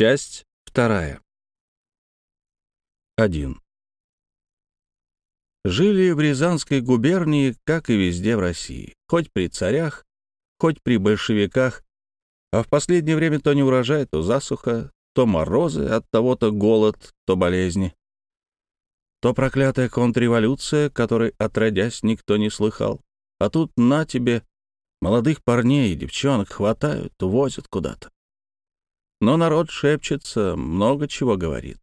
Часть вторая. 1. Жили в Рязанской губернии, как и везде в России, хоть при царях, хоть при большевиках, а в последнее время то не урожай, то засуха, то морозы, от того-то голод, то болезни. То проклятая контрреволюция, которой отродясь никто не слыхал. А тут на тебе молодых парней и девчонок хватают, возят куда-то. Но народ шепчется, много чего говорит.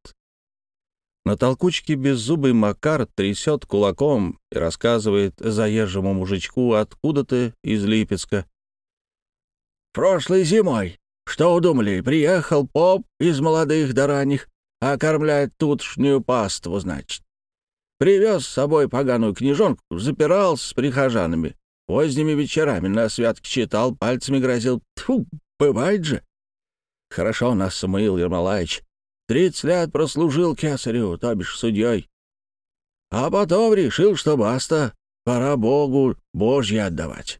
На толкучке беззубый Макар трясет кулаком и рассказывает заезжему мужичку, откуда ты из Липецка. «Прошлой зимой, что удумали, приехал поп из молодых до ранних, окормляет тутшнюю паству, значит. Привез с собой поганую книжонку, запирался с прихожанами. Поздними вечерами на святке читал, пальцами грозил. Тьфу, бывает же. Хорошо нас Самуил Ермолаевич. Тридцать лет прослужил кесарю, то бишь судьей. А потом решил, что баста, пора Богу Божье отдавать.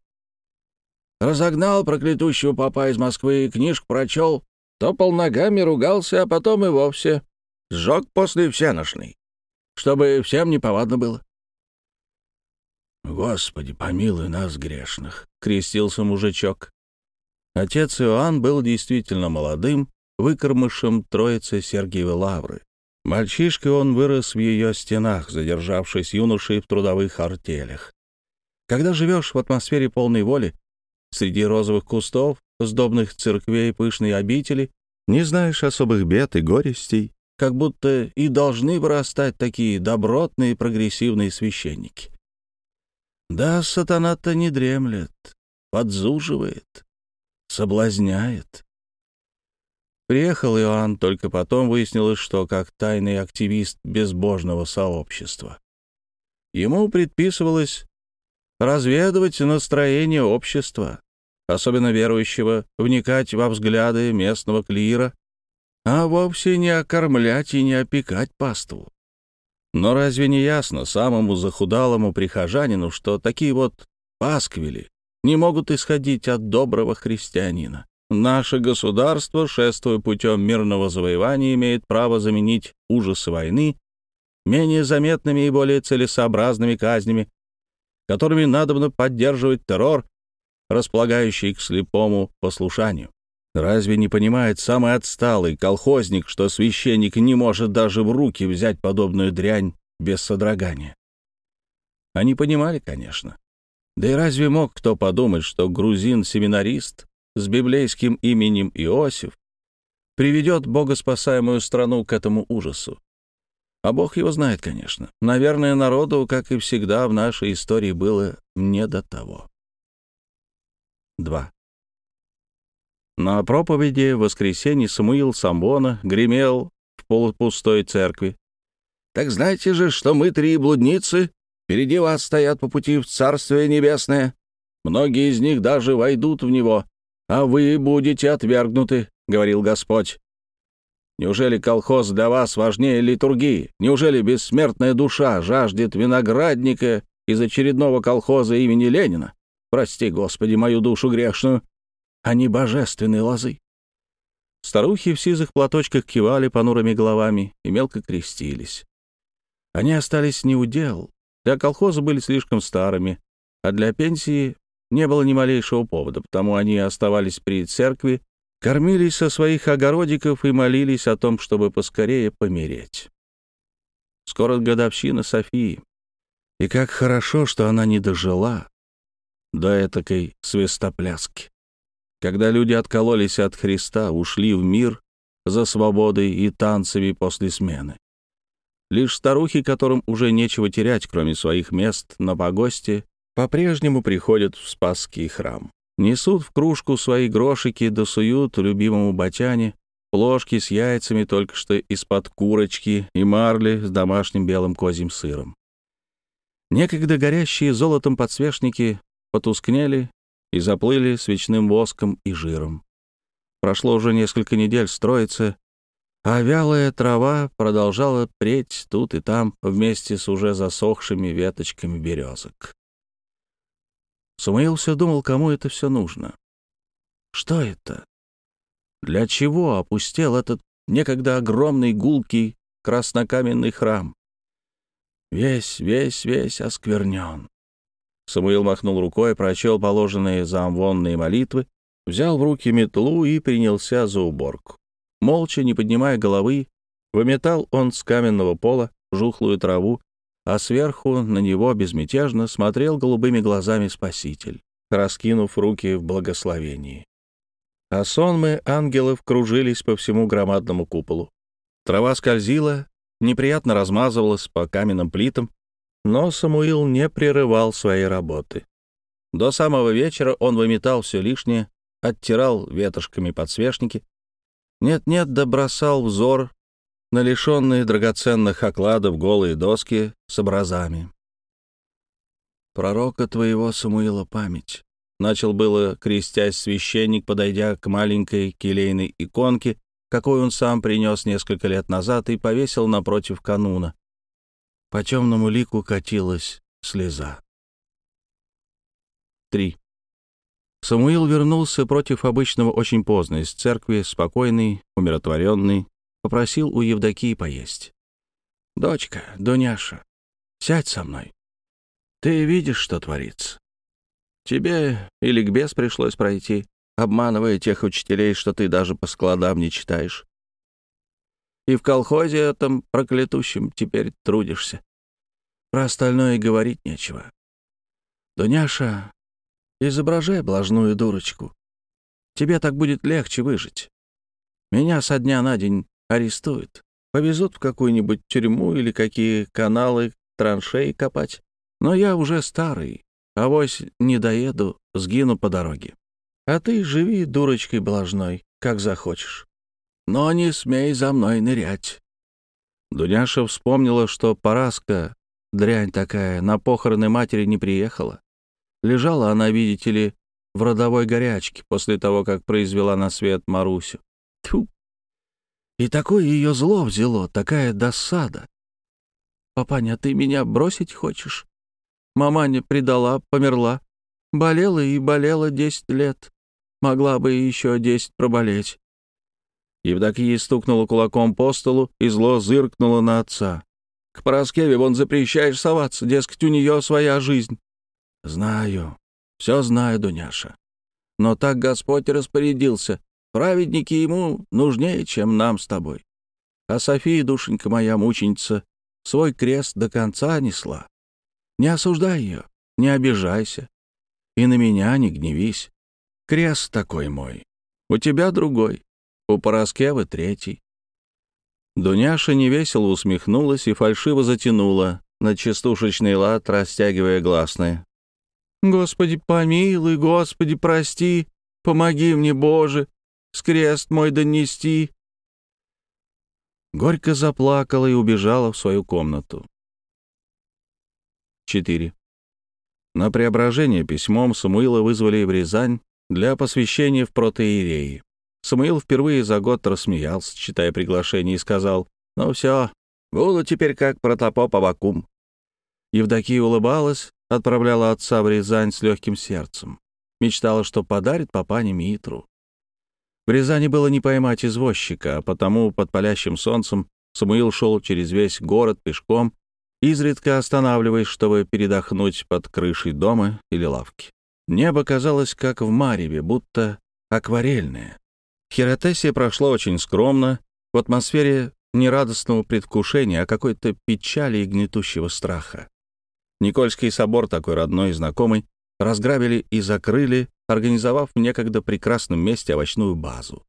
Разогнал проклятущего папа из Москвы, книжку прочел, топал ногами, ругался, а потом и вовсе сжег после всеношной, чтобы всем неповадно было. «Господи, помилуй нас, грешных!» — крестился мужичок. Отец Иоанн был действительно молодым, выкормышем троицы Сергиевой Лавры. Мальчишкой он вырос в ее стенах, задержавшись юношей в трудовых артелях. Когда живешь в атмосфере полной воли, среди розовых кустов, сдобных церквей, пышной обители, не знаешь особых бед и горестей, как будто и должны вырастать такие добротные прогрессивные священники. Да, сатана-то не дремлет, подзуживает, соблазняет. Приехал Иоанн, только потом выяснилось, что как тайный активист безбожного сообщества. Ему предписывалось разведывать настроение общества, особенно верующего, вникать во взгляды местного клира, а вовсе не окормлять и не опекать паству. Но разве не ясно самому захудалому прихожанину, что такие вот пасквили не могут исходить от доброго христианина. Наше государство, шествуя путем мирного завоевания, имеет право заменить ужасы войны менее заметными и более целесообразными казнями, которыми надобно поддерживать террор, располагающий к слепому послушанию. Разве не понимает самый отсталый колхозник, что священник не может даже в руки взять подобную дрянь без содрогания? Они понимали, конечно. Да и разве мог кто подумать, что грузин-семинарист с библейским именем Иосиф приведет богоспасаемую страну к этому ужасу? А Бог его знает, конечно. Наверное, народу, как и всегда в нашей истории, было не до того. 2. На проповеди в воскресенье Самуил Самбона гремел в полупустой церкви. «Так знаете же, что мы три блудницы, Впереди вас стоят по пути в Царствие Небесное. Многие из них даже войдут в него, а вы будете отвергнуты, — говорил Господь. Неужели колхоз для вас важнее литургии? Неужели бессмертная душа жаждет виноградника из очередного колхоза имени Ленина? Прости, Господи, мою душу грешную, не божественной лозы. Старухи в сизых платочках кивали понурыми головами и мелко крестились. Они остались неудел, для колхоза были слишком старыми, а для пенсии не было ни малейшего повода, потому они оставались при церкви, кормились со своих огородиков и молились о том, чтобы поскорее помереть. Скоро годовщина Софии. И как хорошо, что она не дожила до этакой свистопляски. Когда люди откололись от Христа, ушли в мир за свободой и танцами после смены. Лишь старухи, которым уже нечего терять, кроме своих мест на погосте, по-прежнему приходят в Спасский храм. Несут в кружку свои грошики, досуют любимому батяне, ложки с яйцами только что из-под курочки и марли с домашним белым козьим сыром. Некогда горящие золотом подсвечники потускнели и заплыли свечным воском и жиром. Прошло уже несколько недель строится, а вялая трава продолжала преть тут и там вместе с уже засохшими веточками березок. Самуил все думал, кому это все нужно. Что это? Для чего опустел этот некогда огромный гулкий краснокаменный храм. Весь, весь, весь осквернен. Самуил махнул рукой, прочел положенные заамвонные молитвы, взял в руки метлу и принялся за уборку. Молча, не поднимая головы, выметал он с каменного пола жухлую траву, а сверху на него безмятежно смотрел голубыми глазами Спаситель, раскинув руки в благословении. А сонмы ангелов кружились по всему громадному куполу. Трава скользила, неприятно размазывалась по каменным плитам, но Самуил не прерывал своей работы. До самого вечера он выметал все лишнее, оттирал ветошками подсвечники. Нет-нет, да бросал взор на лишенные драгоценных окладов голые доски с образами. «Пророка твоего Самуила память», — начал было, крестясь священник, подойдя к маленькой келейной иконке, какой он сам принес несколько лет назад и повесил напротив кануна. По темному лику катилась слеза. 3. Самуил вернулся против обычного очень поздно из церкви, спокойный, умиротворенный, попросил у Евдокии поесть. «Дочка, Дуняша, сядь со мной. Ты видишь, что творится. Тебе и ликбез пришлось пройти, обманывая тех учителей, что ты даже по складам не читаешь. И в колхозе этом проклятущем теперь трудишься. Про остальное говорить нечего. Дуняша, изображай блажную дурочку. Тебе так будет легче выжить. Меня со дня на день арестуют. Повезут в какую-нибудь тюрьму или какие каналы траншеи копать. Но я уже старый, авось не доеду, сгину по дороге. А ты живи дурочкой блажной, как захочешь. Но не смей за мной нырять». Дуняша вспомнила, что Параска, дрянь такая, на похороны матери не приехала. Лежала она, видите ли, в родовой горячке после того, как произвела на свет Марусю. Тьфу! И такое ее зло взяло, такая досада. «Папаня, ты меня бросить хочешь? Маманя предала, померла. Болела и болела десять лет. Могла бы еще десять проболеть. Евдокия стукнула кулаком по столу и зло зыркнула на отца. «К Пороскеве вон запрещаешь соваться, дескать, у нее своя жизнь». «Знаю, все знаю, Дуняша. Но так Господь распорядился. Праведники ему нужнее, чем нам с тобой. А София, душенька моя мученица, свой крест до конца несла. Не осуждай ее, не обижайся. И на меня не гневись. Крест такой мой. У тебя другой. У Пороскевы третий. Дуняша невесело усмехнулась и фальшиво затянула на частушечный лад, растягивая гласные. «Господи, помилуй, Господи, прости, помоги мне, Боже, с крест мой донести». Горько заплакала и убежала в свою комнату. 4. На преображение письмом Самуила вызвали в Рязань для посвящения в протеереи. Самуил впервые за год рассмеялся, читая приглашение, и сказал, «Ну все, буду теперь как протопоп Авакум». Евдокия улыбалась, отправляла отца в Рязань с легким сердцем. Мечтала, что подарит папане Митру. В Рязани было не поймать извозчика, а потому под палящим солнцем Самуил шел через весь город пешком, изредка останавливаясь, чтобы передохнуть под крышей дома или лавки. Небо казалось, как в Мареве, будто акварельное. Хиротессия прошло очень скромно, в атмосфере не радостного предвкушения, а какой-то печали и гнетущего страха. Никольский собор, такой родной и знакомый, разграбили и закрыли, организовав в некогда прекрасном месте овощную базу.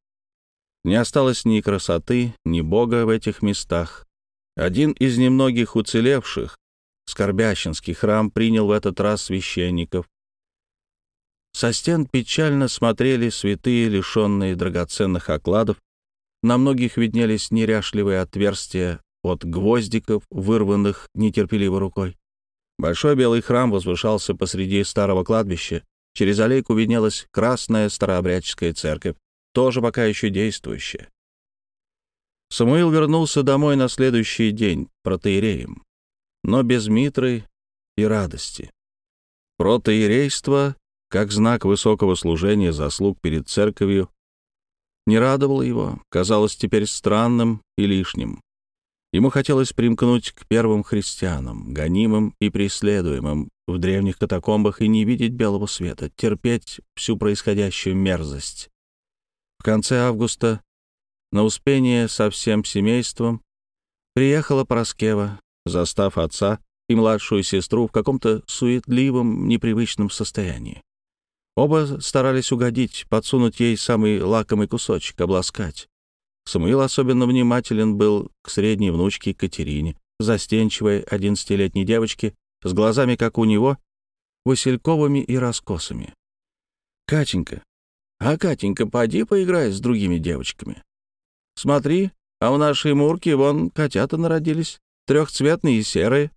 Не осталось ни красоты, ни бога в этих местах. Один из немногих уцелевших, Скорбящинский храм, принял в этот раз священников, со стен печально смотрели святые, лишенные драгоценных окладов. На многих виднелись неряшливые отверстия от гвоздиков, вырванных нетерпеливой рукой. Большой белый храм возвышался посреди старого кладбища. Через аллейку виднелась красная старообрядческая церковь, тоже пока еще действующая. Самуил вернулся домой на следующий день протеереем, но без митры и радости. Протеерейство как знак высокого служения заслуг перед церковью, не радовало его, казалось теперь странным и лишним. Ему хотелось примкнуть к первым христианам, гонимым и преследуемым в древних катакомбах и не видеть белого света, терпеть всю происходящую мерзость. В конце августа на Успение со всем семейством приехала Пороскева, застав отца и младшую сестру в каком-то суетливом, непривычном состоянии. Оба старались угодить, подсунуть ей самый лакомый кусочек, обласкать. Самуил особенно внимателен был к средней внучке Катерине, застенчивой одиннадцатилетней девочке, с глазами, как у него, васильковыми и раскосами. «Катенька, а Катенька, поди поиграй с другими девочками. Смотри, а у нашей Мурки вон котята народились, трехцветные и серые».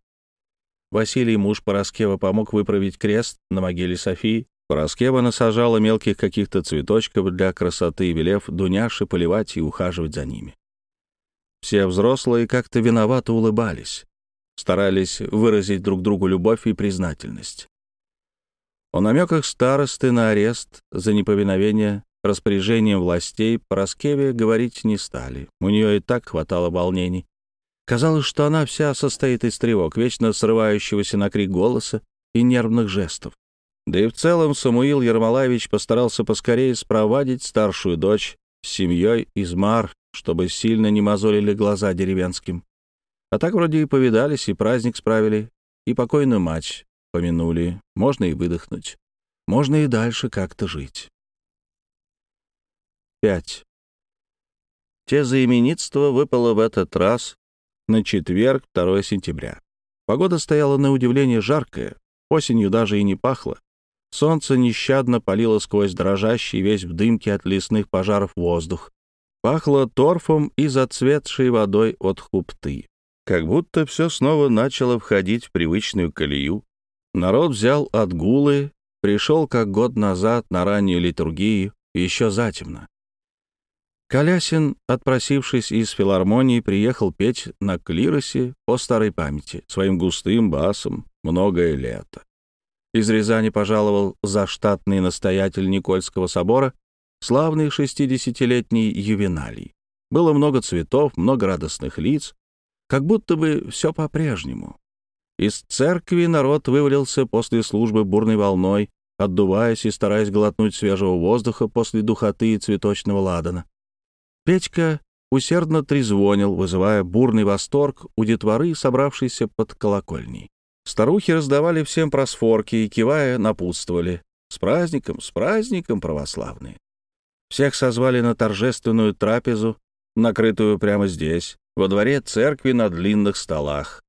Василий, муж Пороскева, помог выправить крест на могиле Софии, Пороскева насажала мелких каких-то цветочков для красоты, велев Дуняше поливать и ухаживать за ними. Все взрослые как-то виновато улыбались, старались выразить друг другу любовь и признательность. О намеках старосты на арест за неповиновение распоряжением властей Пороскеве говорить не стали. У нее и так хватало волнений. Казалось, что она вся состоит из тревог, вечно срывающегося на крик голоса и нервных жестов. Да и в целом Самуил Ермолаевич постарался поскорее спровадить старшую дочь с семьей из Мар, чтобы сильно не мозолили глаза деревенским. А так вроде и повидались, и праздник справили, и покойную мать помянули. Можно и выдохнуть. Можно и дальше как-то жить. 5. Те заименитства выпало в этот раз на четверг, 2 сентября. Погода стояла на удивление жаркая, осенью даже и не пахло. Солнце нещадно палило сквозь дрожащий весь в дымке от лесных пожаров воздух. Пахло торфом и зацветшей водой от хупты. Как будто все снова начало входить в привычную колею. Народ взял отгулы, пришел как год назад на раннюю литургию, еще затемно. Колясин, отпросившись из филармонии, приехал петь на клиросе по старой памяти, своим густым басом «Многое лето». Из Рязани пожаловал заштатный настоятель Никольского собора, славный шестидесятилетний ювеналий. Было много цветов, много радостных лиц, как будто бы все по-прежнему. Из церкви народ вывалился после службы бурной волной, отдуваясь и стараясь глотнуть свежего воздуха после духоты и цветочного ладана. Петька усердно трезвонил, вызывая бурный восторг у детворы, собравшейся под колокольней. Старухи раздавали всем просфорки и, кивая, напутствовали. «С праздником, с праздником, православные!» Всех созвали на торжественную трапезу, накрытую прямо здесь, во дворе церкви на длинных столах.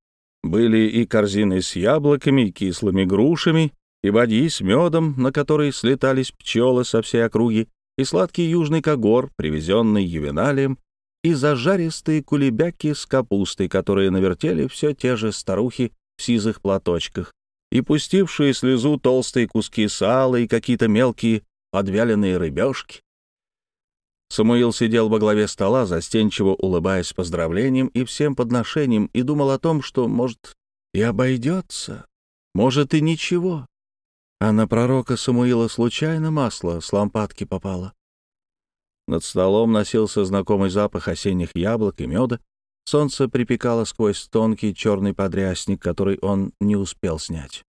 Были и корзины с яблоками, и кислыми грушами, и бадьи с медом, на которые слетались пчелы со всей округи, и сладкий южный когор, привезенный ювеналием, и зажаристые кулебяки с капустой, которые навертели все те же старухи сизых платочках, и пустившие слезу толстые куски сала и какие-то мелкие подвяленные рыбешки. Самуил сидел во главе стола, застенчиво улыбаясь поздравлениям и всем подношениям, и думал о том, что, может, и обойдется, может, и ничего. А на пророка Самуила случайно масло с лампадки попало. Над столом носился знакомый запах осенних яблок и меда, Солнце припекало сквозь тонкий черный подрясник, который он не успел снять.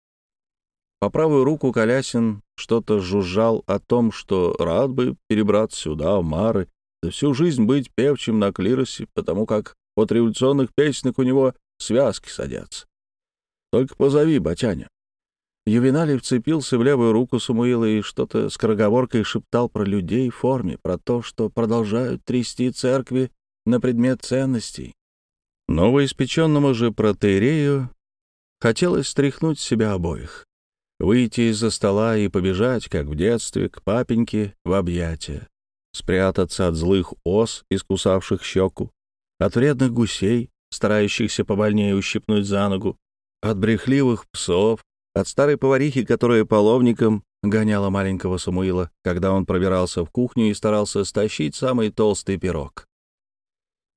По правую руку Колясин что-то жужжал о том, что рад бы перебраться сюда, в Мары, да всю жизнь быть певчим на клиросе, потому как от революционных песенок у него связки садятся. Только позови, батяня. Ювеналий вцепился в левую руку Самуила и что-то скороговоркой шептал про людей в форме, про то, что продолжают трясти церкви на предмет ценностей. Новоиспеченному же протеерею хотелось стряхнуть себя обоих, выйти из-за стола и побежать, как в детстве, к папеньке в объятия, спрятаться от злых ос, искусавших щеку, от вредных гусей, старающихся побольнее ущипнуть за ногу, от брехливых псов, от старой поварихи, которая половником гоняла маленького Самуила, когда он пробирался в кухню и старался стащить самый толстый пирог.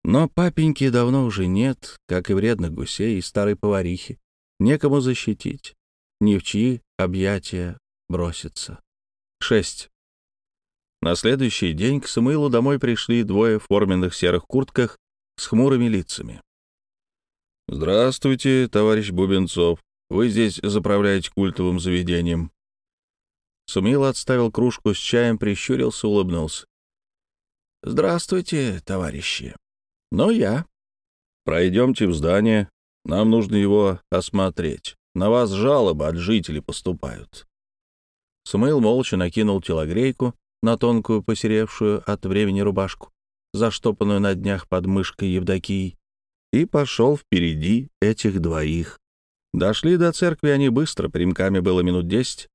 Но папеньки давно уже нет, как и вредных гусей и старой поварихи. Некому защитить, ни в чьи объятия броситься. 6. На следующий день к Самуилу домой пришли двое в форменных серых куртках с хмурыми лицами. «Здравствуйте, товарищ Бубенцов. Вы здесь заправляете культовым заведением». Самуил отставил кружку с чаем, прищурился, улыбнулся. «Здравствуйте, товарищи. Но я». «Пройдемте в здание. Нам нужно его осмотреть. На вас жалобы от жителей поступают». Самуил молча накинул телогрейку на тонкую, посеревшую от времени рубашку, заштопанную на днях под мышкой Евдокии, и пошел впереди этих двоих. Дошли до церкви они быстро, примками было минут десять,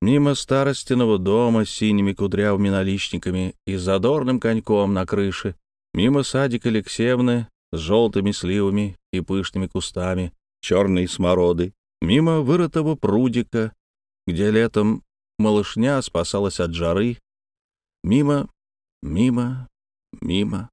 мимо старостиного дома с синими кудрявыми наличниками и задорным коньком на крыше, мимо садика Алексеевны с желтыми сливами и пышными кустами, черной смороды, мимо вырытого прудика, где летом малышня спасалась от жары, мимо, мимо, мимо.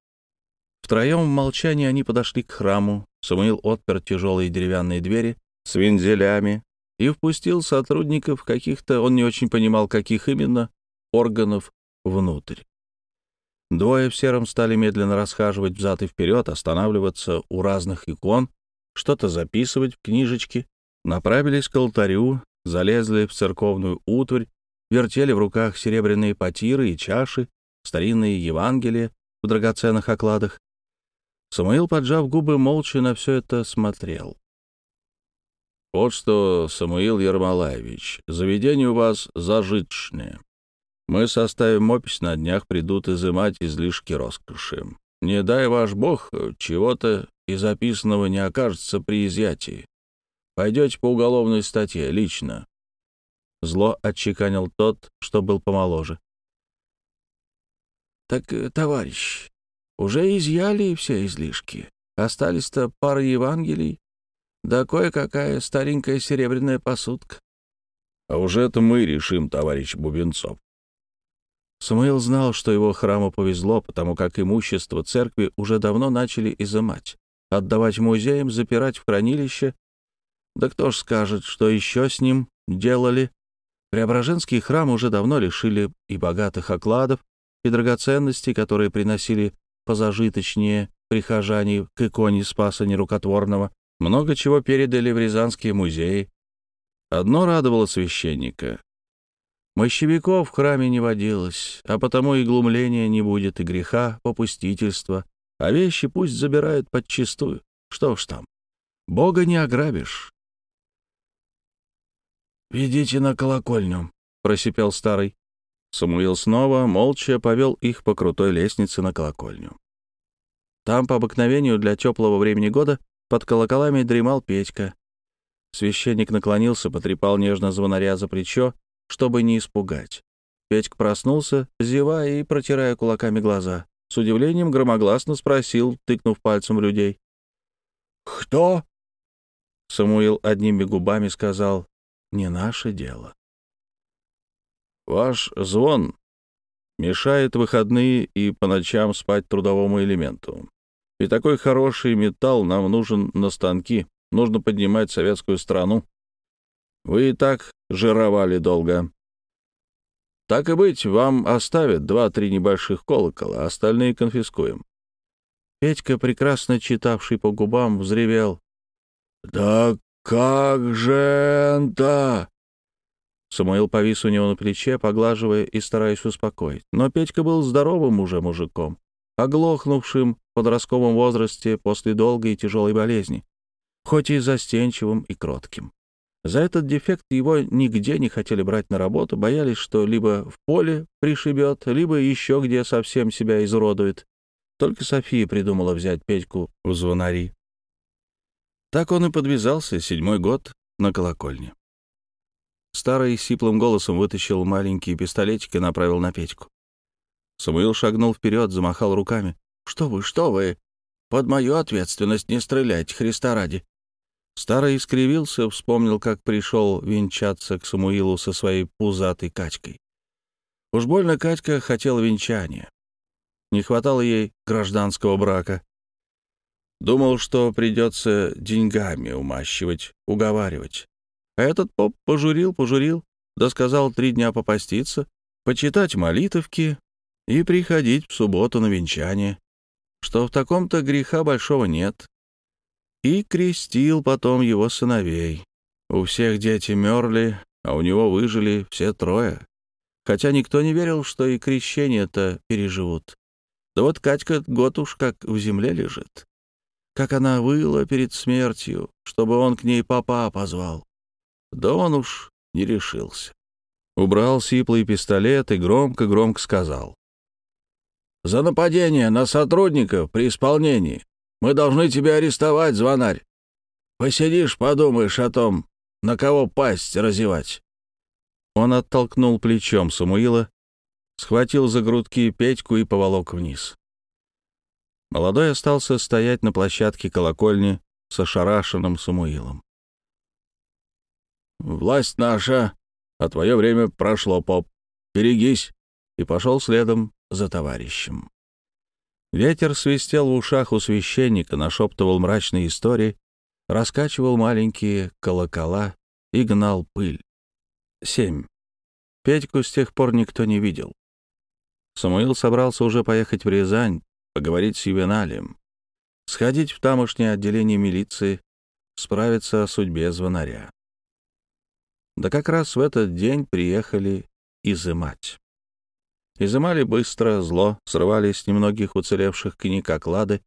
Втроем в молчании они подошли к храму. Самуил отпер тяжелые деревянные двери с вензелями, и впустил сотрудников каких-то, он не очень понимал, каких именно, органов внутрь. Двое в сером стали медленно расхаживать взад и вперед, останавливаться у разных икон, что-то записывать в книжечки, направились к алтарю, залезли в церковную утварь, вертели в руках серебряные потиры и чаши, старинные Евангелия в драгоценных окладах. Самуил, поджав губы, молча на все это смотрел. Вот что, Самуил Ермолаевич, заведение у вас зажиточное. Мы составим опись, на днях придут изымать излишки роскоши. Не дай ваш бог, чего-то из записанного не окажется при изъятии. Пойдете по уголовной статье, лично. Зло отчеканил тот, что был помоложе. «Так, товарищ, уже изъяли все излишки. Остались-то пара Евангелий, да кое-какая старенькая серебряная посудка. А уже это мы решим, товарищ Бубенцов. Самуил знал, что его храму повезло, потому как имущество церкви уже давно начали изымать, отдавать музеям, запирать в хранилище. Да кто ж скажет, что еще с ним делали? Преображенский храм уже давно лишили и богатых окладов, и драгоценностей, которые приносили позажиточнее прихожане к иконе Спаса Нерукотворного, много чего передали в Рязанские музеи. Одно радовало священника. Мощевиков в храме не водилось, а потому и глумления не будет, и греха, попустительства, а вещи пусть забирают подчистую. Что ж там, Бога не ограбишь. «Ведите на колокольню», — просипел старый. Самуил снова молча повел их по крутой лестнице на колокольню. Там, по обыкновению для теплого времени года, под колоколами дремал Петька. Священник наклонился, потрепал нежно звонаря за плечо, чтобы не испугать. Петька проснулся, зевая и протирая кулаками глаза. С удивлением громогласно спросил, тыкнув пальцем людей. «Кто?» Самуил одними губами сказал, «Не наше дело». «Ваш звон мешает выходные и по ночам спать трудовому элементу. И такой хороший металл нам нужен на станки. Нужно поднимать советскую страну. Вы и так жировали долго. Так и быть, вам оставят два-три небольших колокола, остальные конфискуем. Петька, прекрасно читавший по губам, взревел. «Да как же это?» Самуил повис у него на плече, поглаживая и стараясь успокоить. Но Петька был здоровым уже мужиком оглохнувшим в подростковом возрасте после долгой и тяжелой болезни, хоть и застенчивым и кротким. За этот дефект его нигде не хотели брать на работу, боялись, что либо в поле пришибет, либо еще где совсем себя изуродует. Только София придумала взять Петьку в звонари. Так он и подвязался седьмой год на колокольне. Старый сиплым голосом вытащил маленький пистолетик и направил на Петьку. Самуил шагнул вперед, замахал руками. «Что вы, что вы? Под мою ответственность не стреляйте, Христа ради!» Старый искривился, вспомнил, как пришел венчаться к Самуилу со своей пузатой Катькой. Уж больно Катька хотела венчания. Не хватало ей гражданского брака. Думал, что придется деньгами умащивать, уговаривать. А этот поп пожурил, пожурил, да сказал три дня попаститься, почитать молитовки, и приходить в субботу на венчание, что в таком-то греха большого нет. И крестил потом его сыновей. У всех дети мерли, а у него выжили все трое. Хотя никто не верил, что и крещение-то переживут. Да вот Катька год уж как в земле лежит. Как она выла перед смертью, чтобы он к ней папа позвал. Да он уж не решился. Убрал сиплый пистолет и громко-громко сказал. «За нападение на сотрудников при исполнении мы должны тебя арестовать, звонарь. Посидишь, подумаешь о том, на кого пасть разевать». Он оттолкнул плечом Самуила, схватил за грудки Петьку и поволок вниз. Молодой остался стоять на площадке колокольни с ошарашенным Самуилом. «Власть наша а твое время прошло, поп. Берегись!» И пошел следом за товарищем. Ветер свистел в ушах у священника, нашептывал мрачные истории, раскачивал маленькие колокола и гнал пыль. Семь. Петьку с тех пор никто не видел. Самуил собрался уже поехать в Рязань, поговорить с ювеналием, сходить в тамошнее отделение милиции, справиться о судьбе звонаря. Да как раз в этот день приехали изымать. Изымали быстро, зло, срывали с немногих уцелевших книг оклады,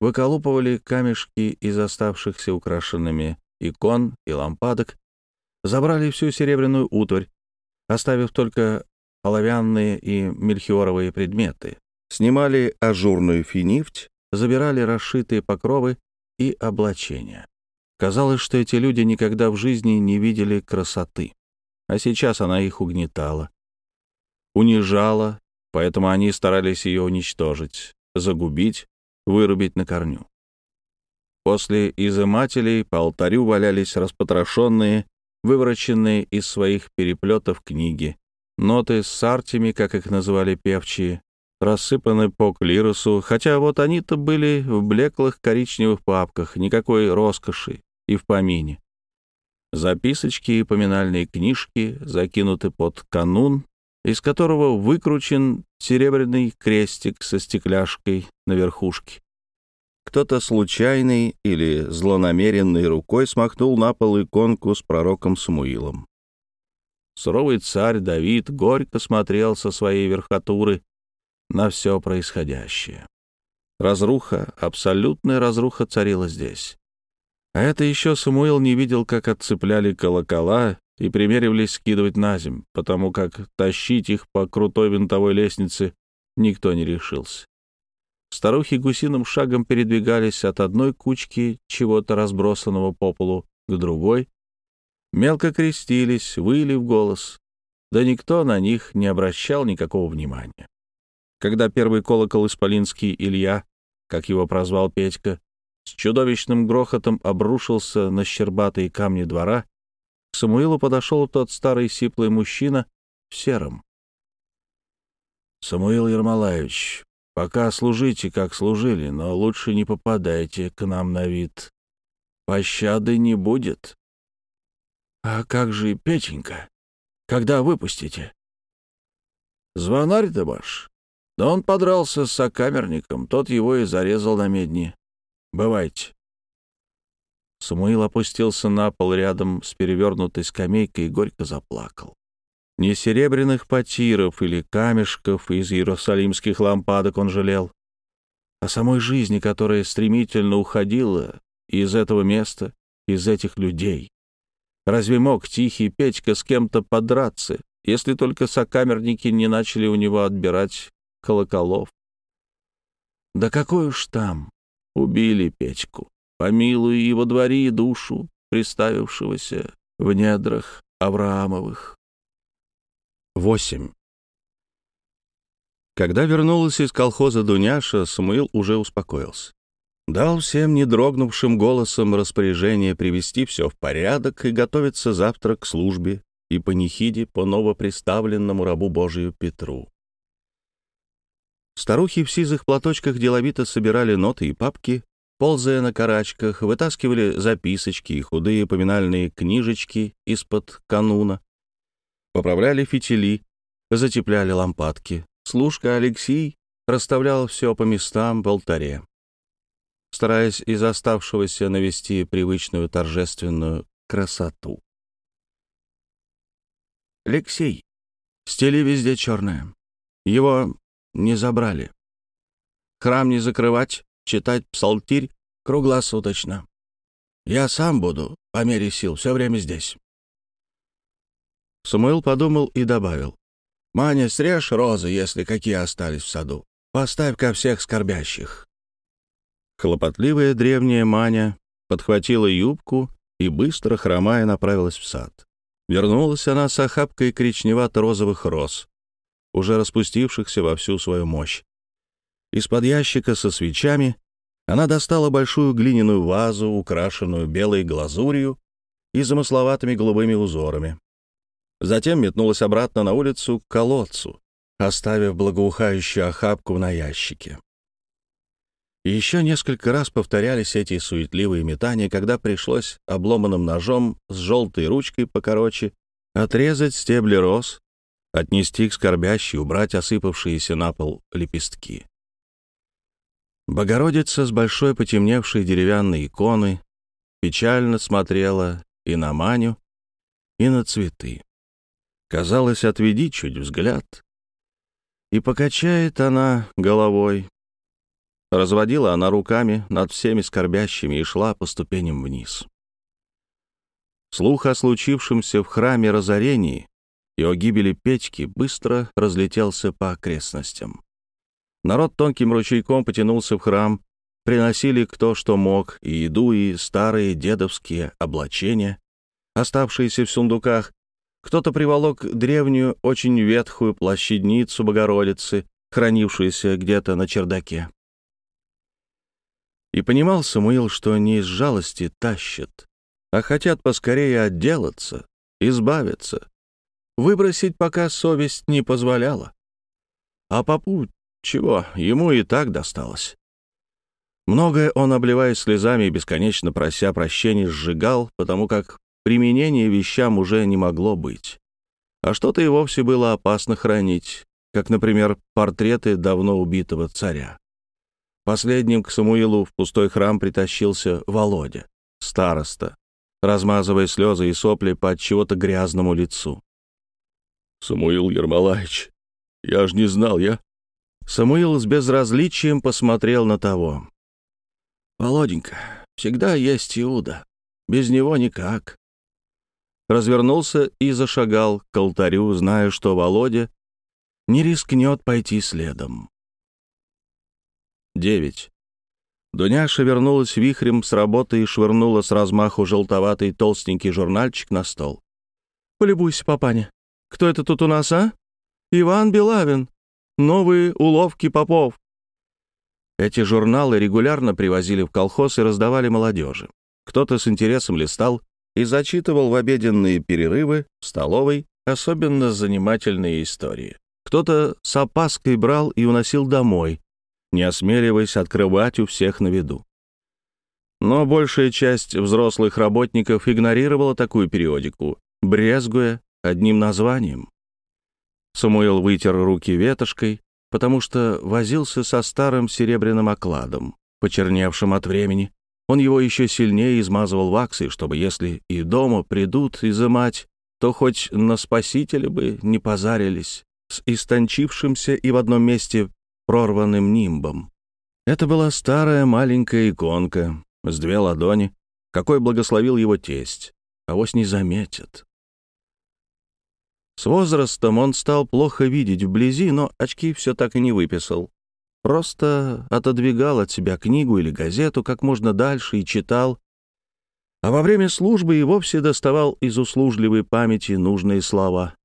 выколупывали камешки из оставшихся украшенными икон и лампадок, забрали всю серебряную утварь, оставив только оловянные и мельхиоровые предметы, снимали ажурную финифть, забирали расшитые покровы и облачения. Казалось, что эти люди никогда в жизни не видели красоты. А сейчас она их угнетала, унижала, поэтому они старались ее уничтожить, загубить, вырубить на корню. После изымателей по алтарю валялись распотрошенные, вывороченные из своих переплетов книги, ноты с артами, как их называли певчие, рассыпаны по клирусу, хотя вот они-то были в блеклых коричневых папках, никакой роскоши, и в помине. Записочки и поминальные книжки закинуты под канун, из которого выкручен серебряный крестик со стекляшкой на верхушке. Кто-то случайный или злонамеренной рукой смахнул на пол иконку с пророком Самуилом. Суровый царь Давид горько смотрел со своей верхотуры на все происходящее. Разруха, абсолютная разруха царила здесь. А это еще Самуил не видел, как отцепляли колокола и примеривались скидывать на земь, потому как тащить их по крутой винтовой лестнице никто не решился. Старухи гусиным шагом передвигались от одной кучки чего-то разбросанного по полу к другой, мелко крестились, выли в голос, да никто на них не обращал никакого внимания. Когда первый колокол исполинский Илья, как его прозвал Петька, с чудовищным грохотом обрушился на щербатые камни двора. К Самуилу подошел тот старый сиплый мужчина в сером. «Самуил Ермолаевич, пока служите, как служили, но лучше не попадайте к нам на вид. Пощады не будет». «А как же Петенька? Когда выпустите?» «Звонарь-то ваш. Да он подрался с сокамерником, тот его и зарезал на медне. Бывайте». Самуил опустился на пол рядом с перевернутой скамейкой и горько заплакал. Не серебряных потиров или камешков из иерусалимских лампадок он жалел, а самой жизни, которая стремительно уходила из этого места, из этих людей. Разве мог тихий Петька с кем-то подраться, если только сокамерники не начали у него отбирать колоколов? Да какой уж там, Убили Петьку. Помилуй его двори душу, приставившегося в недрах Авраамовых. 8. Когда вернулась из колхоза Дуняша, Самуил уже успокоился. Дал всем недрогнувшим голосом распоряжение привести все в порядок и готовиться завтра к службе и панихиде по новоприставленному рабу Божию Петру. Старухи в сизых платочках деловито собирали ноты и папки, ползая на карачках, вытаскивали записочки и худые поминальные книжечки из-под кануна, поправляли фитили, затепляли лампадки, служка Алексей расставлял все по местам в алтаре, стараясь из оставшегося навести привычную торжественную красоту. Алексей. Стели везде черное. Его не забрали. Храм не закрывать, читать псалтирь круглосуточно. Я сам буду, по мере сил, все время здесь. Самуил подумал и добавил. «Маня, срежь розы, если какие остались в саду. Поставь ко всех скорбящих». Хлопотливая древняя Маня подхватила юбку и, быстро хромая, направилась в сад. Вернулась она с охапкой коричневато-розовых роз, уже распустившихся во всю свою мощь. Из-под ящика со свечами она достала большую глиняную вазу, украшенную белой глазурью и замысловатыми голубыми узорами. Затем метнулась обратно на улицу к колодцу, оставив благоухающую охапку на ящике. Еще несколько раз повторялись эти суетливые метания, когда пришлось обломанным ножом с желтой ручкой покороче отрезать стебли роз, отнести к скорбящей, убрать осыпавшиеся на пол лепестки. Богородица с большой потемневшей деревянной иконы печально смотрела и на Маню, и на цветы. Казалось, отведи чуть взгляд, и покачает она головой. Разводила она руками над всеми скорбящими и шла по ступеням вниз. Слух о случившемся в храме разорении и о гибели Петьки быстро разлетелся по окрестностям. Народ тонким ручейком потянулся в храм, приносили кто что мог, и еду, и старые дедовские облачения, оставшиеся в сундуках, кто-то приволок древнюю, очень ветхую плащадницу Богородицы, хранившуюся где-то на чердаке. И понимал Самуил, что не из жалости тащат, а хотят поскорее отделаться, избавиться, выбросить, пока совесть не позволяла. А попу чего, ему и так досталось. Многое он, обливаясь слезами и бесконечно прося прощения, сжигал, потому как применения вещам уже не могло быть. А что-то и вовсе было опасно хранить, как, например, портреты давно убитого царя. Последним к Самуилу в пустой храм притащился Володя, староста, размазывая слезы и сопли по чего-то грязному лицу. «Самуил Ермолаевич, я ж не знал, я...» Самуил с безразличием посмотрел на того. «Володенька, всегда есть Иуда. Без него никак развернулся и зашагал к алтарю, зная, что Володя не рискнет пойти следом. 9. Дуняша вернулась вихрем с работы и швырнула с размаху желтоватый толстенький журнальчик на стол. «Полюбуйся, папаня. Кто это тут у нас, а? Иван Белавин. Новые уловки попов». Эти журналы регулярно привозили в колхоз и раздавали молодежи. Кто-то с интересом листал, и зачитывал в обеденные перерывы в столовой особенно занимательные истории. Кто-то с опаской брал и уносил домой, не осмеливаясь открывать у всех на виду. Но большая часть взрослых работников игнорировала такую периодику, брезгуя одним названием. Самуил вытер руки ветошкой, потому что возился со старым серебряным окладом, почерневшим от времени, он его еще сильнее измазывал ваксой, чтобы, если и дома придут изымать, то хоть на спасителя бы не позарились с истончившимся и в одном месте прорванным нимбом. Это была старая маленькая иконка с две ладони, какой благословил его тесть. Авось не заметят. С возрастом он стал плохо видеть вблизи, но очки все так и не выписал. Просто отодвигал от себя книгу или газету как можно дальше и читал, а во время службы и вовсе доставал из услужливой памяти нужные слова.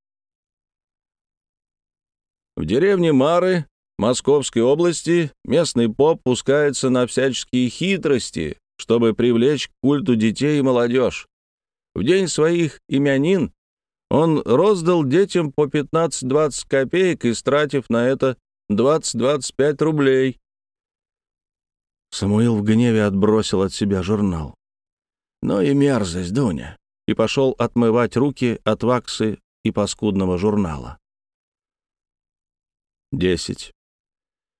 В деревне Мары Московской области местный поп пускается на всяческие хитрости, чтобы привлечь к культу детей и молодежь. В день своих именин он роздал детям по 15-20 копеек, истратив на это 20-25 рублей». Самуил в гневе отбросил от себя журнал. «Ну и мерзость, Дуня!» и пошел отмывать руки от ваксы и паскудного журнала. 10.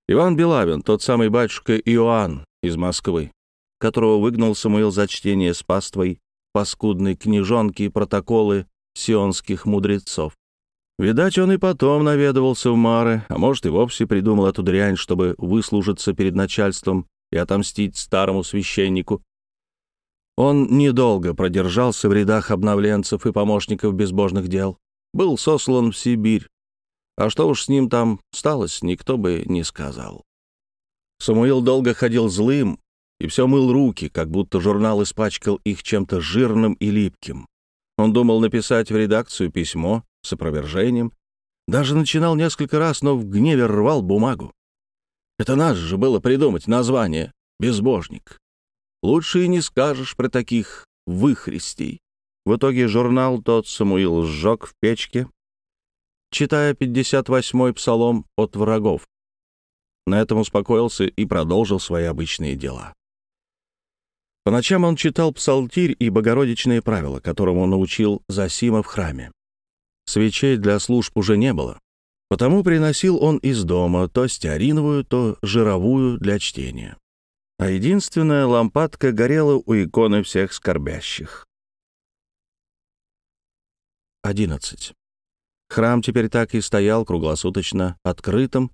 Иван Белавин, тот самый батюшка Иоанн из Москвы, которого выгнал Самуил за чтение с паствой паскудной книжонки и протоколы сионских мудрецов. Видать, он и потом наведывался в Мары, а может, и вовсе придумал эту дрянь, чтобы выслужиться перед начальством и отомстить старому священнику. Он недолго продержался в рядах обновленцев и помощников безбожных дел. Был сослан в Сибирь. А что уж с ним там сталось, никто бы не сказал. Самуил долго ходил злым и все мыл руки, как будто журнал испачкал их чем-то жирным и липким. Он думал написать в редакцию письмо с опровержением, даже начинал несколько раз, но в гневе рвал бумагу. Это нас же было придумать название «Безбожник». Лучше и не скажешь про таких выхристей. В итоге журнал тот Самуил сжег в печке, читая 58-й псалом от врагов. На этом успокоился и продолжил свои обычные дела. По ночам он читал псалтирь и богородичные правила, которому научил Засима в храме. Свечей для служб уже не было, потому приносил он из дома то стеариновую, то жировую для чтения а единственная лампадка горела у иконы всех скорбящих. 11. Храм теперь так и стоял круглосуточно открытым.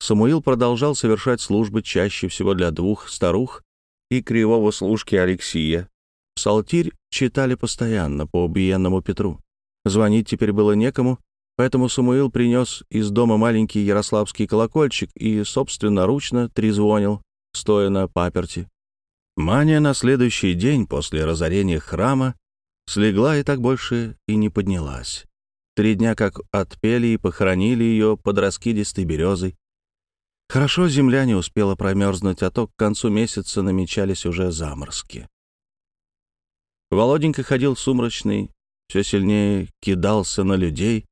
Самуил продолжал совершать службы чаще всего для двух старух и кривого служки Алексия. Псалтирь читали постоянно по убиенному Петру. Звонить теперь было некому, поэтому Самуил принес из дома маленький ярославский колокольчик и собственноручно трезвонил, стоя на паперти. Мания на следующий день после разорения храма слегла и так больше и не поднялась. Три дня как отпели и похоронили ее под раскидистой березой. Хорошо земля не успела промерзнуть, а то к концу месяца намечались уже заморозки. Володенька ходил сумрачный, все сильнее кидался на людей,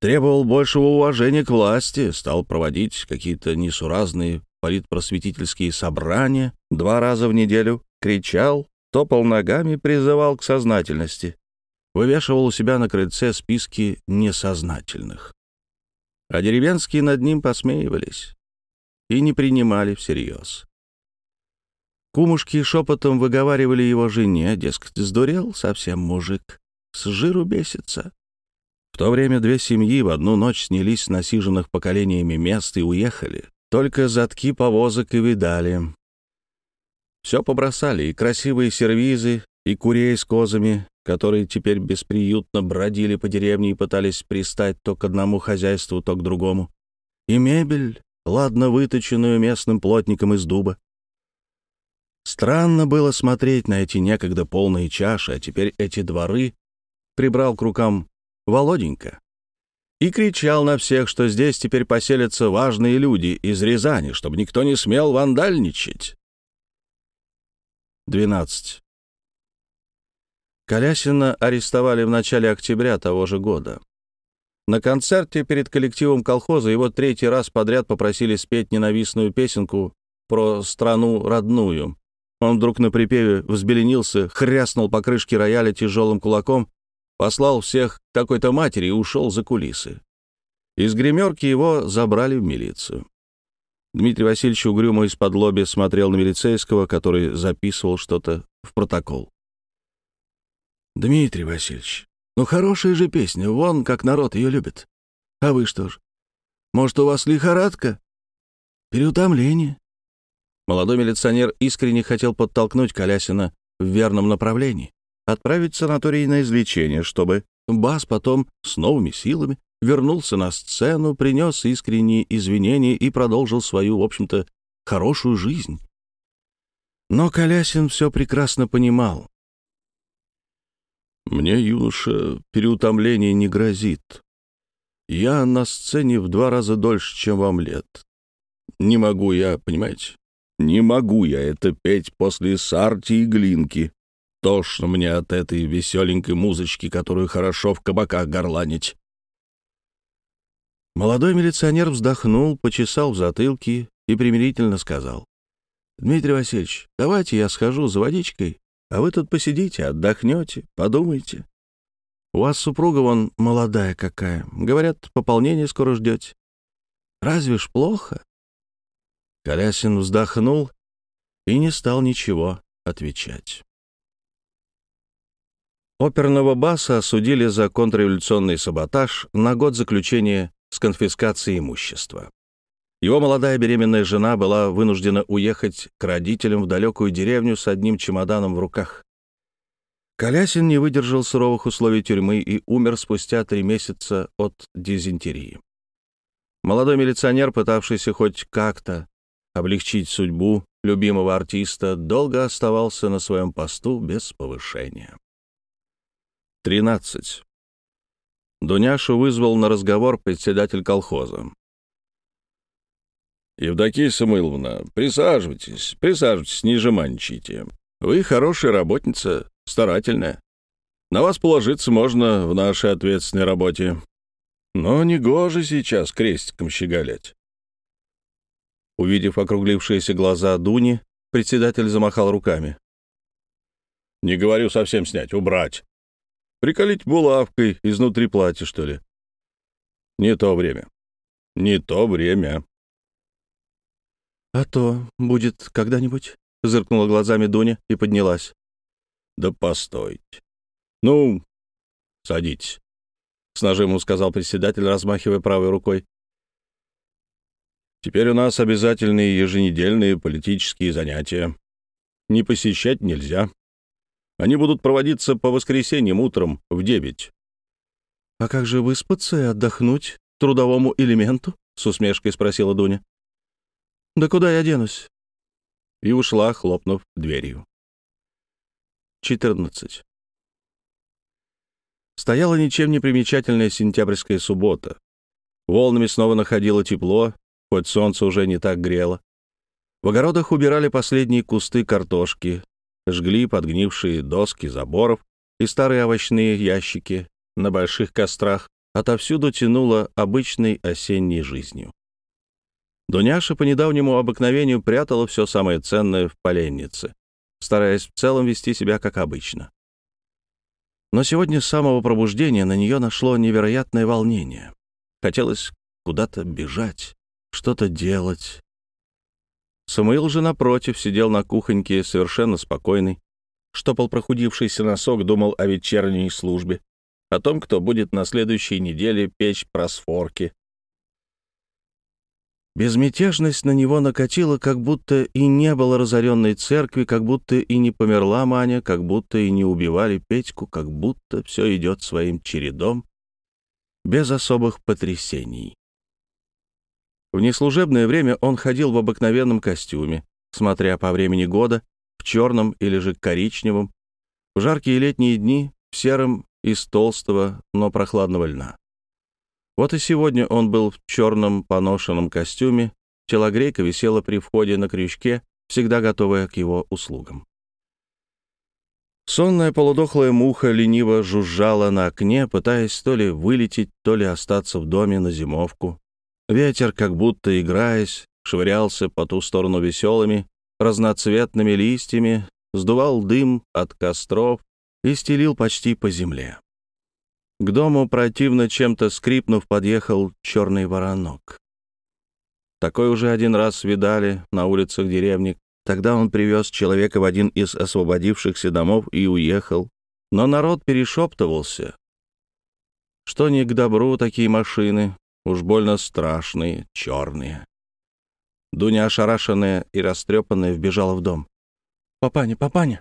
требовал большего уважения к власти, стал проводить какие-то несуразные политпросветительские собрания, два раза в неделю кричал, топал ногами, призывал к сознательности, вывешивал у себя на крыльце списки несознательных. А деревенские над ним посмеивались и не принимали всерьез. Кумушки шепотом выговаривали его жене, дескать, сдурел совсем мужик, с жиру бесится. В то время две семьи в одну ночь снялись с насиженных поколениями мест и уехали. Только задки повозок и видали. Все побросали, и красивые сервизы, и курей с козами, которые теперь бесприютно бродили по деревне и пытались пристать то к одному хозяйству, то к другому. И мебель, ладно выточенную местным плотником из дуба. Странно было смотреть на эти некогда полные чаши, а теперь эти дворы прибрал к рукам Володенька и кричал на всех, что здесь теперь поселятся важные люди из Рязани, чтобы никто не смел вандальничать. 12. Колясина арестовали в начале октября того же года. На концерте перед коллективом колхоза его третий раз подряд попросили спеть ненавистную песенку про страну родную. Он вдруг на припеве взбеленился, хряснул по крышке рояля тяжелым кулаком послал всех такой-то матери и ушел за кулисы. Из гримерки его забрали в милицию. Дмитрий Васильевич угрюмо из-под лоби смотрел на милицейского, который записывал что-то в протокол. «Дмитрий Васильевич, ну хорошая же песня, вон как народ ее любит. А вы что ж, может, у вас лихорадка? Переутомление?» Молодой милиционер искренне хотел подтолкнуть Колясина в верном направлении отправить в санаторий на излечение, чтобы Бас потом с новыми силами вернулся на сцену, принес искренние извинения и продолжил свою, в общем-то, хорошую жизнь. Но Колясин все прекрасно понимал. «Мне, юноша, переутомление не грозит. Я на сцене в два раза дольше, чем вам лет. Не могу я, понимаете, не могу я это петь после Сарти и Глинки. Тошно мне от этой веселенькой музычки, которую хорошо в кабаках горланить. Молодой милиционер вздохнул, почесал в затылке и примирительно сказал. «Дмитрий Васильевич, давайте я схожу за водичкой, а вы тут посидите, отдохнете, подумайте. У вас супруга вон молодая какая. Говорят, пополнение скоро ждете. Разве ж плохо?» Колясин вздохнул и не стал ничего отвечать. Оперного баса осудили за контрреволюционный саботаж на год заключения с конфискацией имущества. Его молодая беременная жена была вынуждена уехать к родителям в далекую деревню с одним чемоданом в руках. Колясин не выдержал суровых условий тюрьмы и умер спустя три месяца от дизентерии. Молодой милиционер, пытавшийся хоть как-то облегчить судьбу любимого артиста, долго оставался на своем посту без повышения. 13. Дуняшу вызвал на разговор председатель колхоза. «Евдокия Самойловна, присаживайтесь, присаживайтесь, не жеманчите. Вы хорошая работница, старательная. На вас положиться можно в нашей ответственной работе. Но не гоже сейчас крестиком щеголять». Увидев округлившиеся глаза Дуни, председатель замахал руками. «Не говорю совсем снять, убрать. Приколить булавкой изнутри платья, что ли? Не то время. Не то время. «А то будет когда-нибудь?» — зыркнула глазами Дуня и поднялась. «Да постойте. Ну, садитесь», — с нажимом сказал председатель, размахивая правой рукой. «Теперь у нас обязательные еженедельные политические занятия. Не посещать нельзя. Они будут проводиться по воскресеньям утром в девять. «А как же выспаться и отдохнуть трудовому элементу?» — с усмешкой спросила Дуня. «Да куда я денусь?» И ушла, хлопнув дверью. 14. Стояла ничем не примечательная сентябрьская суббота. Волнами снова находило тепло, хоть солнце уже не так грело. В огородах убирали последние кусты картошки, жгли подгнившие доски заборов и старые овощные ящики на больших кострах, отовсюду тянуло обычной осенней жизнью. Дуняша по недавнему обыкновению прятала все самое ценное в поленнице, стараясь в целом вести себя как обычно. Но сегодня с самого пробуждения на нее нашло невероятное волнение. Хотелось куда-то бежать, что-то делать, Самуил же, напротив, сидел на кухоньке совершенно спокойный, штопал прохудившийся носок, думал о вечерней службе, о том, кто будет на следующей неделе печь просфорки. Безмятежность на него накатила, как будто и не было разоренной церкви, как будто и не померла Маня, как будто и не убивали Петьку, как будто все идет своим чередом, без особых потрясений. В неслужебное время он ходил в обыкновенном костюме, смотря по времени года, в черном или же коричневом, в жаркие летние дни в сером из толстого, но прохладного льна. Вот и сегодня он был в черном поношенном костюме, телогрейка висела при входе на крючке, всегда готовая к его услугам. Сонная полудохлая муха лениво жужжала на окне, пытаясь то ли вылететь, то ли остаться в доме на зимовку. Ветер, как будто играясь, швырялся по ту сторону веселыми, разноцветными листьями, сдувал дым от костров и стелил почти по земле. К дому, противно чем-то скрипнув, подъехал черный воронок. Такой уже один раз видали на улицах деревни. Тогда он привез человека в один из освободившихся домов и уехал. Но народ перешептывался, что не к добру такие машины, Уж больно страшные, черные. Дуня, ошарашенная и растрепанная, вбежала в дом. «Папаня, папаня!»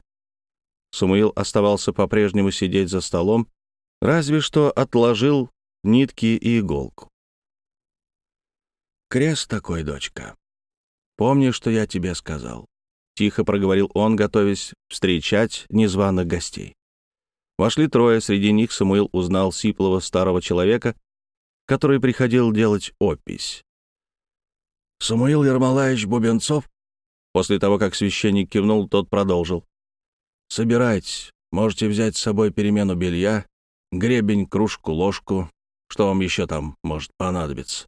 Самуил оставался по-прежнему сидеть за столом, разве что отложил нитки и иголку. «Крест такой, дочка. Помни, что я тебе сказал», — тихо проговорил он, готовясь встречать незваных гостей. Вошли трое, среди них Самуил узнал сиплого старого человека который приходил делать опись. «Самуил Ермолаевич Бубенцов?» После того, как священник кивнул, тот продолжил. «Собирайтесь, можете взять с собой перемену белья, гребень, кружку, ложку, что вам еще там может понадобиться.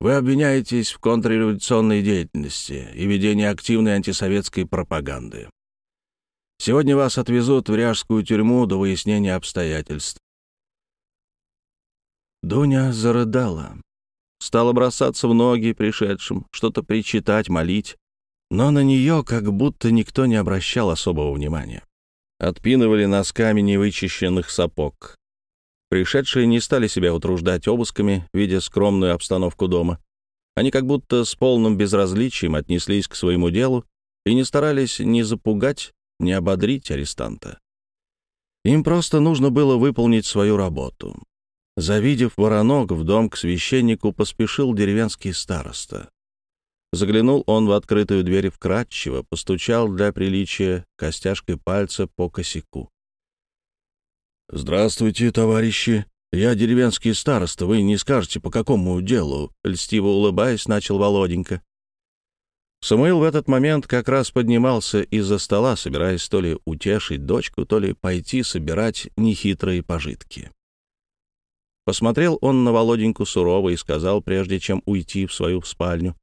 Вы обвиняетесь в контрреволюционной деятельности и ведении активной антисоветской пропаганды. Сегодня вас отвезут в Ряжскую тюрьму до выяснения обстоятельств. Дуня зарыдала. стала бросаться в ноги пришедшим, что-то причитать, молить. Но на нее как будто никто не обращал особого внимания. Отпинывали носками невычищенных сапог. Пришедшие не стали себя утруждать обысками, видя скромную обстановку дома. Они как будто с полным безразличием отнеслись к своему делу и не старались ни запугать, ни ободрить арестанта. Им просто нужно было выполнить свою работу. Завидев воронок, в дом к священнику поспешил деревенский староста. Заглянул он в открытую дверь вкратчиво, постучал для приличия костяшкой пальца по косяку. «Здравствуйте, товарищи. Я деревенский староста. Вы не скажете, по какому делу?» Льстиво улыбаясь, начал Володенька. Самуил в этот момент как раз поднимался из-за стола, собираясь то ли утешить дочку, то ли пойти собирать нехитрые пожитки. Посмотрел он на Володеньку сурово и сказал, прежде чем уйти в свою спальню.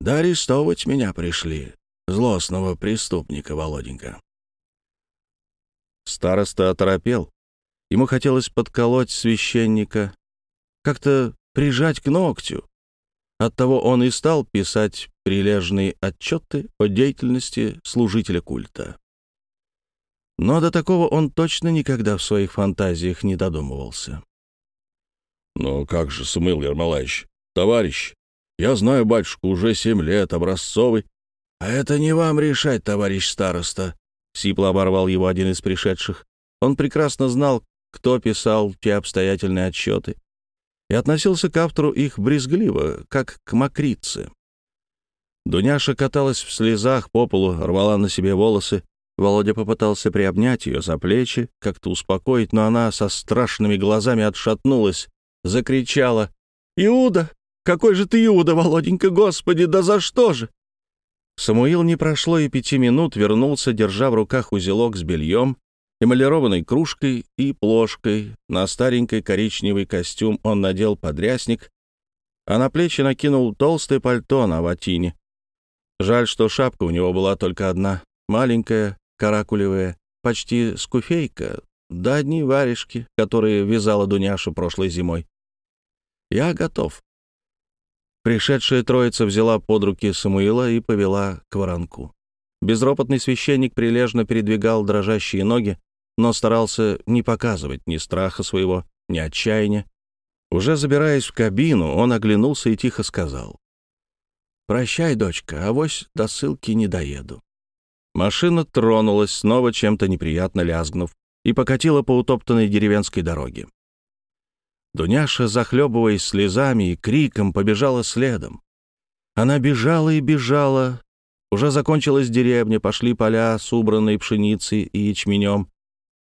«Да арестовывать меня пришли, злостного преступника, Володенька». Староста оторопел. Ему хотелось подколоть священника, как-то прижать к ногтю. Оттого он и стал писать прилежные отчеты о деятельности служителя культа. Но до такого он точно никогда в своих фантазиях не додумывался. «Ну как же, Самуил Ермолаевич, товарищ, я знаю батюшку уже семь лет, образцовый». «А это не вам решать, товарищ староста», — сипло оборвал его один из пришедших. Он прекрасно знал, кто писал те обстоятельные отчеты, и относился к автору их брезгливо, как к мокрице. Дуняша каталась в слезах по полу, рвала на себе волосы. Володя попытался приобнять ее за плечи, как-то успокоить, но она со страшными глазами отшатнулась, закричала. «Иуда! Какой же ты Иуда, Володенька, Господи, да за что же?» Самуил не прошло и пяти минут, вернулся, держа в руках узелок с бельем, эмалированной кружкой и плошкой. На старенький коричневый костюм он надел подрясник, а на плечи накинул толстое пальто на ватине. Жаль, что шапка у него была только одна, маленькая, каракулевая, почти скуфейка, да одни варежки, которые вязала Дуняша прошлой зимой. Я готов. Пришедшая троица взяла под руки Самуила и повела к воронку. Безропотный священник прилежно передвигал дрожащие ноги, но старался не показывать ни страха своего, ни отчаяния. Уже забираясь в кабину, он оглянулся и тихо сказал. «Прощай, дочка, авось до ссылки не доеду». Машина тронулась, снова чем-то неприятно лязгнув, и покатила по утоптанной деревенской дороге. Дуняша, захлебываясь слезами и криком, побежала следом. Она бежала и бежала. Уже закончилась деревня, пошли поля с убранной пшеницей и ячменем.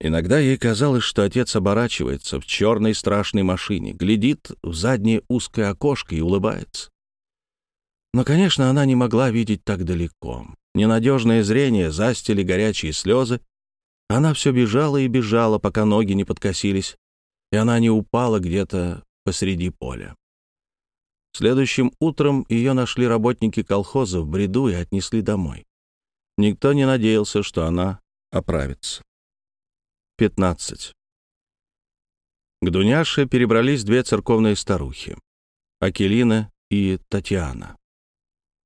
Иногда ей казалось, что отец оборачивается в черной страшной машине, глядит в заднее узкое окошко и улыбается. Но, конечно, она не могла видеть так далеко. Ненадежное зрение застили горячие слезы. Она все бежала и бежала, пока ноги не подкосились, и она не упала где-то посреди поля. Следующим утром ее нашли работники колхоза в бреду и отнесли домой. Никто не надеялся, что она оправится. 15. К Дуняше перебрались две церковные старухи — Акелина и Татьяна.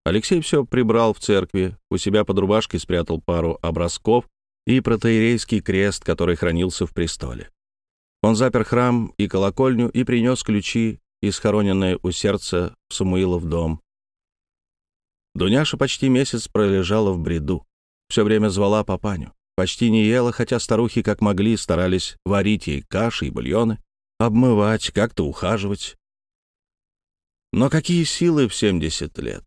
Алексей все прибрал в церкви, у себя под рубашкой спрятал пару образков и протеерейский крест, который хранился в престоле. Он запер храм и колокольню и принес ключи и схороненное у сердца Самуилов дом. Дуняша почти месяц пролежала в бреду. Все время звала папаню. Почти не ела, хотя старухи как могли старались варить ей каши и бульоны, обмывать, как-то ухаживать. Но какие силы в 70 лет?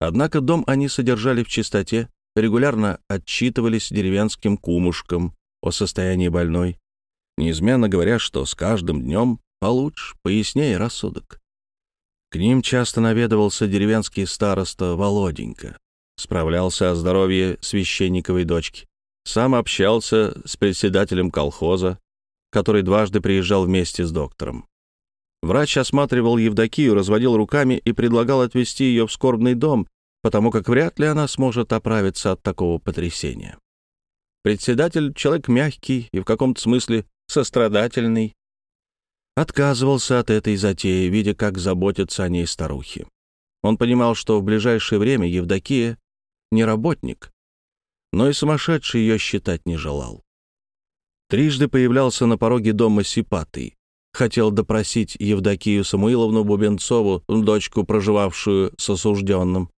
Однако дом они содержали в чистоте, регулярно отчитывались деревенским кумушкам о состоянии больной, неизменно говоря, что с каждым днем получше, пояснее рассудок. К ним часто наведывался деревенский староста Володенька, справлялся о здоровье священниковой дочки, сам общался с председателем колхоза, который дважды приезжал вместе с доктором. Врач осматривал Евдокию, разводил руками и предлагал отвезти ее в скорбный дом, потому как вряд ли она сможет оправиться от такого потрясения. Председатель — человек мягкий и в каком-то смысле сострадательный. отказывался от этой затеи, видя, как заботятся о ней старухи. Он понимал, что в ближайшее время Евдокия не работник, но и сумасшедший ее считать не желал. Трижды появлялся на пороге дома Сипатый. Хотел допросить Евдокию Самуиловну Бубенцову, дочку, проживавшую с осужденным.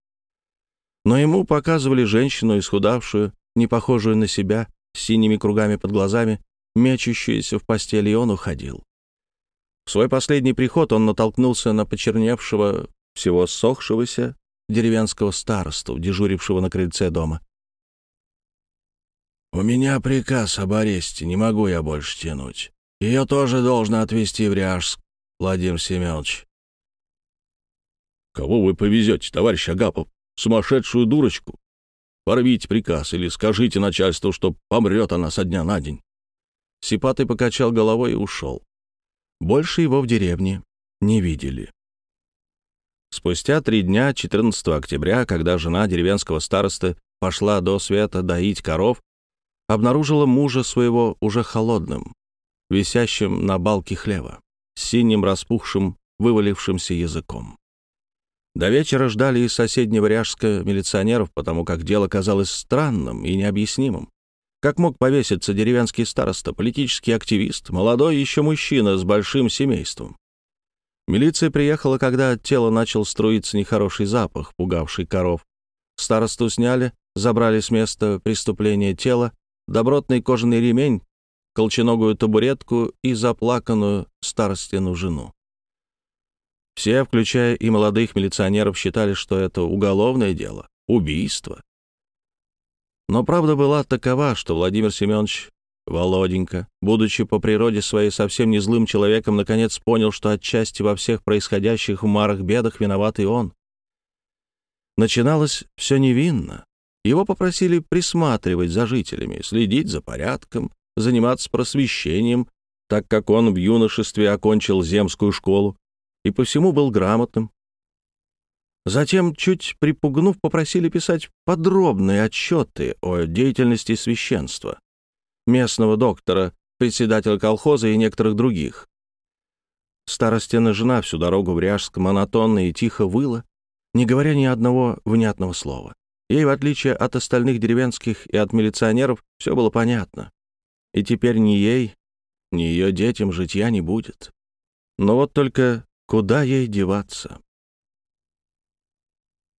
Но ему показывали женщину, исхудавшую, не похожую на себя, с синими кругами под глазами, мечущуюся в постели, и он уходил. В свой последний приход он натолкнулся на почерневшего, всего сохшегося деревенского старосту, дежурившего на крыльце дома. «У меня приказ об аресте, не могу я больше тянуть. Ее тоже должно отвезти в Ряжск, Владимир Семенович». «Кого вы повезете, товарищ Агапов? Сумасшедшую дурочку? Порвите приказ или скажите начальству, что помрет она со дня на день». Сипатый покачал головой и ушел. Больше его в деревне не видели. Спустя три дня, 14 октября, когда жена деревенского старосты пошла до света доить коров, обнаружила мужа своего уже холодным, висящим на балке хлева, с синим распухшим, вывалившимся языком. До вечера ждали из соседнего Ряжска милиционеров, потому как дело казалось странным и необъяснимым. Как мог повеситься деревенский староста, политический активист, молодой еще мужчина с большим семейством? Милиция приехала, когда от тела начал струиться нехороший запах, пугавший коров. Старосту сняли, забрали с места преступления тело, добротный кожаный ремень, колченогую табуретку и заплаканную старостину жену. Все, включая и молодых милиционеров, считали, что это уголовное дело, убийство. Но правда была такова, что Владимир Семенович Володенька, будучи по природе своей совсем не злым человеком, наконец понял, что отчасти во всех происходящих в Марах бедах виноват и он. Начиналось все невинно, его попросили присматривать за жителями, следить за порядком, заниматься просвещением, так как он в юношестве окончил земскую школу и по всему был грамотным. Затем, чуть припугнув, попросили писать подробные отчеты о деятельности священства, местного доктора, председателя колхоза и некоторых других. Старостина жена всю дорогу в Ряжск монотонно и тихо выла, не говоря ни одного внятного слова. Ей, в отличие от остальных деревенских и от милиционеров, все было понятно. И теперь ни ей, ни ее детям житья не будет. Но вот только куда ей деваться?